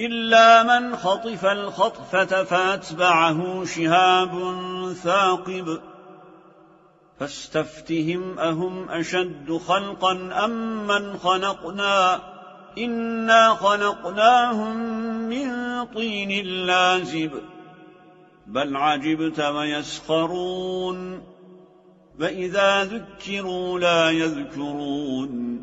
إلا من خطف الخطفة فأتبعه شهاب ثاقب. فاستفتهم أهم أشد خلقا أم من خلقنا؟ إنا خلقناهم من طين لازب. بل عجبت ويسخرون. فإذا ذكروا لا يذكرون.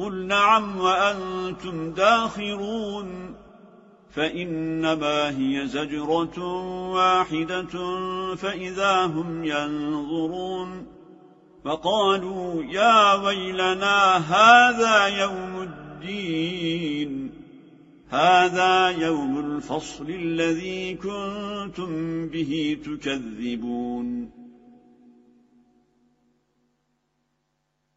قل نعم وأنتم داخرون فإنما هي زجرة واحدة فإذا هم ينظرون فقالوا يا ويلنا هذا يوم الدين هذا يوم الفصل الذي كنتم به تكذبون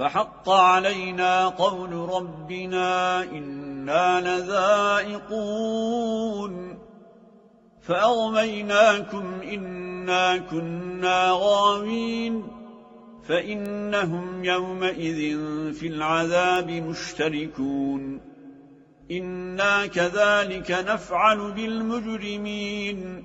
فحق علينا قول ربنا إنا لذائقون. فأغميناكم إنا كنا غاوين. فإنهم يومئذ في العذاب مشتركون. إنا كذلك نفعل بالمجرمين.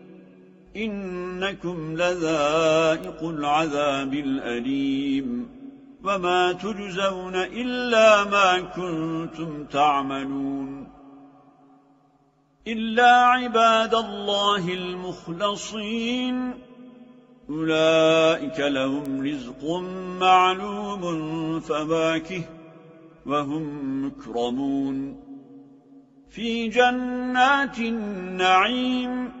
إنكم لذائق العذاب الأليم وما تجزون إلا ما كنتم تعملون إلا عباد الله المخلصين أولئك لهم رزق معلوم فواكه وهم مكرمون في جنات النعيم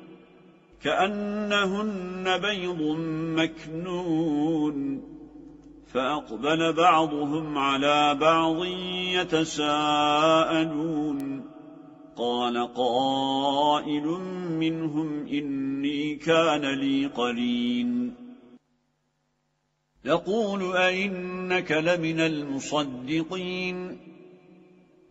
كأنهن بيض مكنون فأقبل بعضهم على بعض يتساءلون. قال قائل منهم إني كان لي قرين يقول أئنك لمن المصدقين.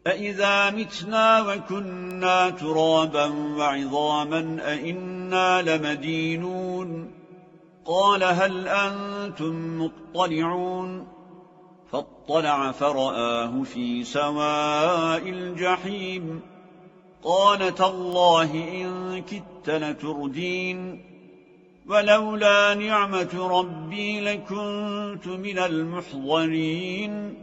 أئذا متنا وكنا ترابا وعظاما أئنا لمدينون قال هل أنتم مطلعون فاطلع فرآه في سواء الجحيم قال تالله إن كدت لتردين ولولا نعمة ربي لكنت من المحضرين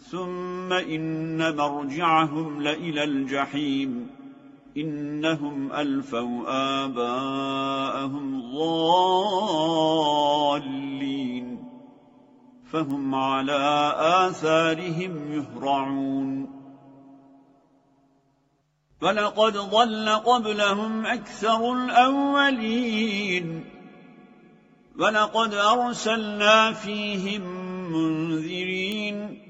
ثم إن مرجعهم لإلى الجحيم. إنهم ألفوا آباءهم ضالين. فهم على آثارهم يهرعون. فلقد ضل قبلهم أكثر الأولين. ولقد أرسلنا فيهم منذرين.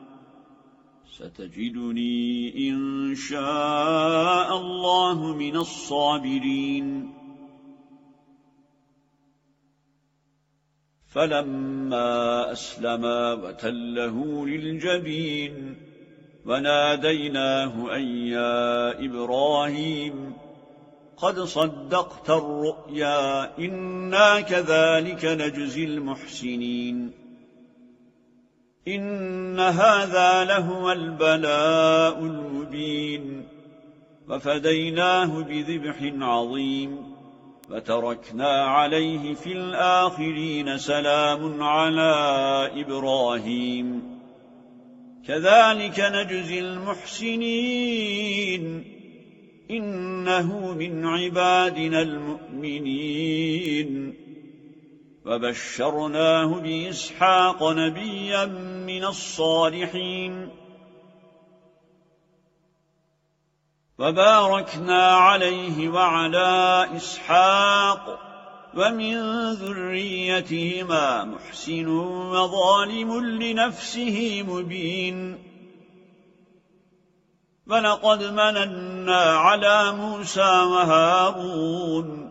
ستجدني إن شاء الله من الصابرين. فلما أسلما وتله للجبين وناديناه أن يا إبراهيم قد صدقت الرؤيا إنا كذلك نجزي المحسنين. إن هذا لهو البلاء المبين. وفديناه بذبح عظيم. فتركنا عليه في الآخرين سلام على إبراهيم. كذلك نجزي المحسنين. إنه من عبادنا المؤمنين. وبشرناه بإسحاق نبيا من الصالحين. وباركنا عليه وعلى إسحاق ومن ذريتهما محسن وظالم لنفسه مبين. فلقد مننا على موسى وهارون.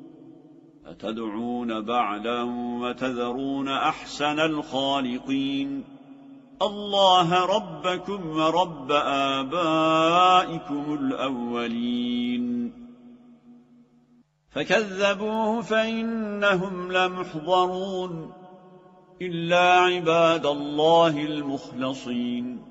أتدعون بعلا وتذرون أحسن الخالقين؟ الله ربكم ورب آبائكم الأولين. فكذبوه فإنهم لمحضرون إلا عباد الله المخلصين.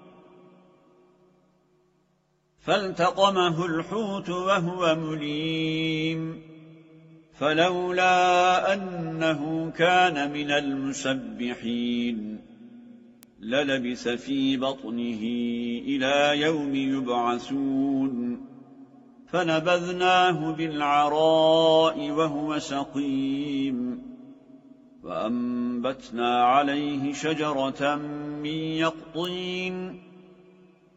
فالتقمه الحوت وهو مليم. فلولا أنه كان من المسبحين للبث في بطنه إلى يوم يبعثون. فنبذناه بالعراء وهو سقيم. وأنبتنا عليه شجرة من يقطين.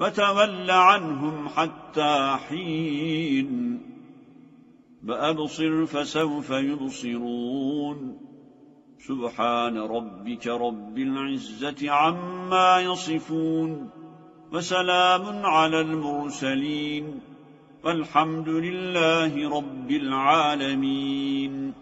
وتول عنهم حتى حين بأبصر فسوف يبصرون. سبحان ربك رب العزة عما يصفون وسلام على المرسلين والحمد لله رب العالمين.